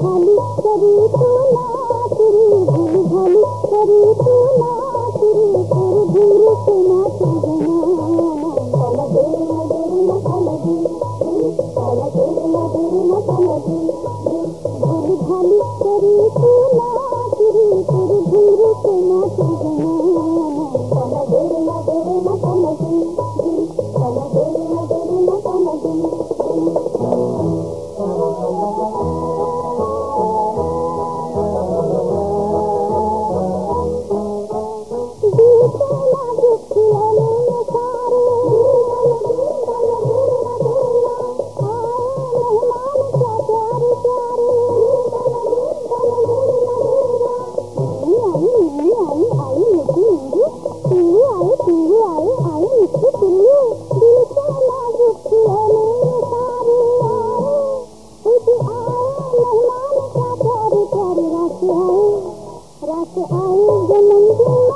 भली करी तू ना तेरी दिल भली करी तू ना तेरी तेरे दिल से ना तू बना पलके ना तेरी ना पलके पलके ना तेरी ना पलके भली भली करी तू ना तेरी तेरे दिल से ना तू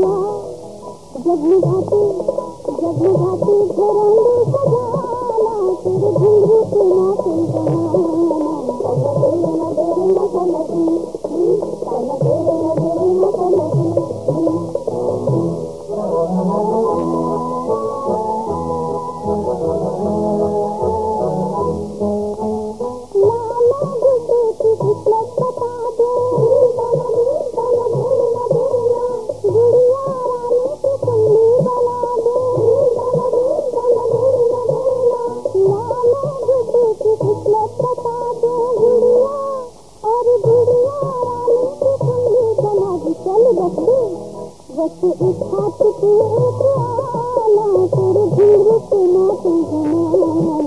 घरंगे सजाना तेरे کو اس حافظ کو اکرام نہ کر دیر سے نہ جانا